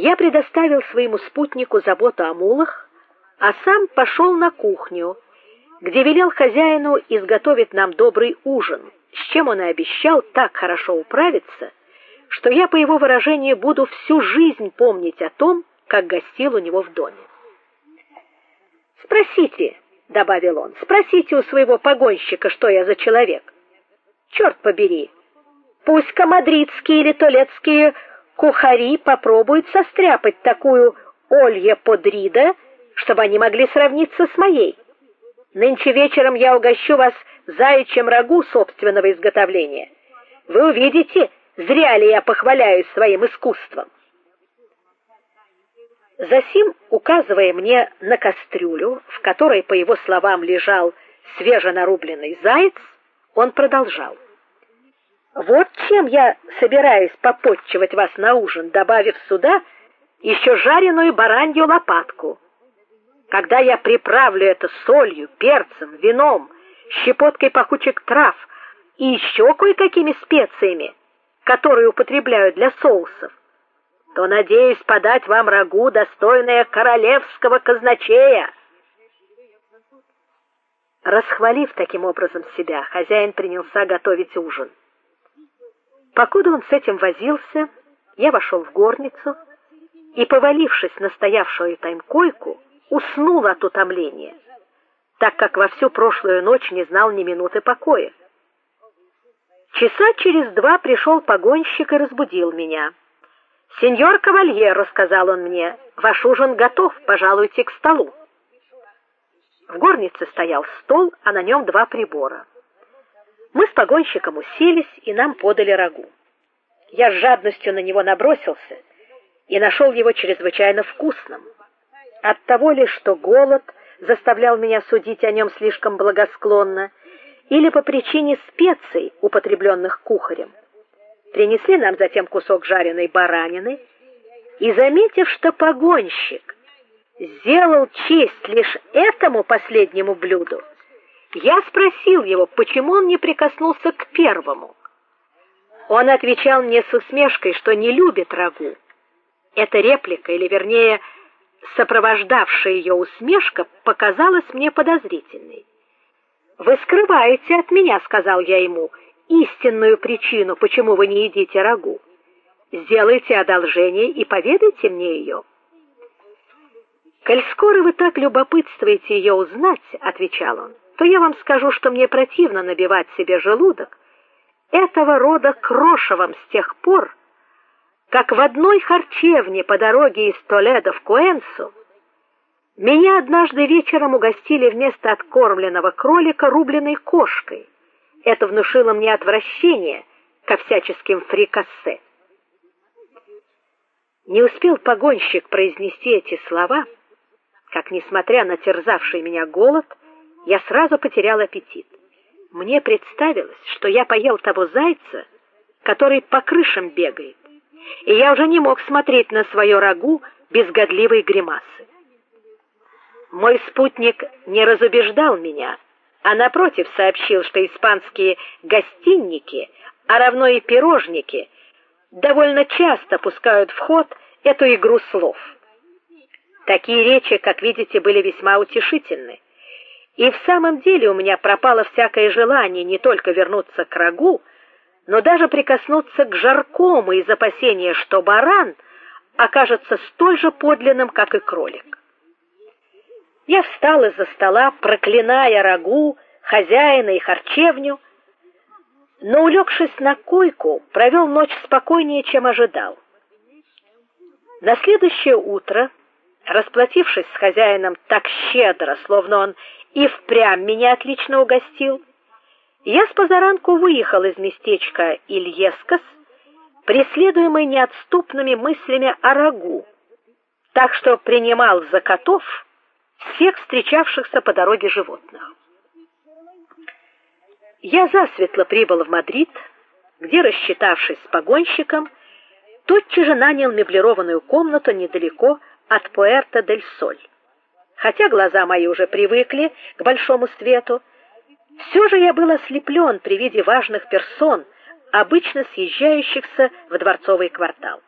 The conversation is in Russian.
Я предоставил своему спутнику заботу о мулах, а сам пошел на кухню, где велел хозяину изготовить нам добрый ужин, с чем он и обещал так хорошо управиться, что я по его выражению буду всю жизнь помнить о том, как гостил у него в доме. Спросите, добавил он. Спросите у своего погонщика, что я за человек. Черт побери. Пусть камадридские или толецкие кухари попробуют состряпать такую Олье Подрида, чтобы они могли сравниться с моей. Нынче вечером я угощу вас заячьим рагу собственного изготовления. Вы увидите, зря ли я похваляюсь своим искусством. Засим, указывая мне на кастрюлю, в которой, по его словам, лежал свеженарубленный заяц, он продолжал: "Вот чем я собираюсь попотчевать вас на ужин, добавив сюда еще жареную баранью лопатку. Когда я приправлю это солью, перцем, вином, щепоткой пахучих трав и еще кое-какими специями, которые употребляют для соусов, то надеюсь подать вам рагу, достойное королевского казначея. Расхвалив таким образом себя, хозяин принялся готовить ужин. Покуда он с этим возился, я вошел в горницу и, повалившись на стоявшую там койку, уснул от утомления, так как во всю прошлую ночь не знал ни минуты покоя. Часа через два пришел погонщик и разбудил меня. Сеньор Кавальеро, сказал он мне, ваш ужин готов, пожалуйте к столу. В горнице стоял стол, а на нем два прибора. Мы с погонщиком уселись, и нам подали рагу. Я с жадностью на него набросился и нашел его чрезвычайно вкусным. От того ли, что голод заставлял меня судить о нем слишком благосклонно, или по причине специй, употребленных кухарем. Принесли нам затем кусок жареной баранины, и заметив, что погонщик сделал честь лишь этому последнему блюду, я спросил его, почему он не прикоснулся к первому. Он отвечал мне с усмешкой, что не любит рагу. Эта реплика, или вернее, сопровождавшая ее усмешка, показалась мне подозрительной. Вы скрываете от меня, сказал я ему истинную причину, почему вы не едите рагу. Сделайте одолжение и поведайте мне ее. Коль скоро вы так любопытствуете ее узнать, отвечал он. То я вам скажу, что мне противно набивать себе желудок этого рода крошевом с тех пор, как в одной харчевне по дороге из Толедо в Куэнсу меня однажды вечером угостили вместо откормленного кролика рубленой кошкой это внушило мне отвращение ко всяческим фрикассе. Не успел погонщик произнести эти слова, как несмотря на терзавший меня голод, я сразу потерял аппетит. Мне представилось, что я поел того зайца, который по крышам бегает, и я уже не мог смотреть на свое рагу без годливой гримасы. Мой спутник не разубеждал меня а напротив сообщил, что испанские гостинники, а равно и пирожники довольно часто пускают в ход эту игру слов. Такие речи, как видите, были весьма утешительны. И в самом деле у меня пропало всякое желание не только вернуться к рагу, но даже прикоснуться к жаркому из опасения, что баран окажется столь же подлинным, как и кролик. Я встал из-за стола, проклиная рагу, хозяина и харчевню, но улегшись на койку, провел ночь спокойнее, чем ожидал. На следующее утро, расплатившись с хозяином так щедро, словно он и впрямь меня отлично угостил, я с позаранку выехал из местечка Ильескас, преследуемый неотступными мыслями о рагу, так что принимал за котов всех встречавшихся по дороге животных. Я засветло прибыл в Мадрид, где, рассчитавшись с погонщиком, тотчас же нанял меблированную комнату недалеко от Пуэрто-дель-Соль. Хотя глаза мои уже привыкли к большому свету, все же я был ослеплен при виде важных персон, обычно съезжающихся в дворцовый квартал.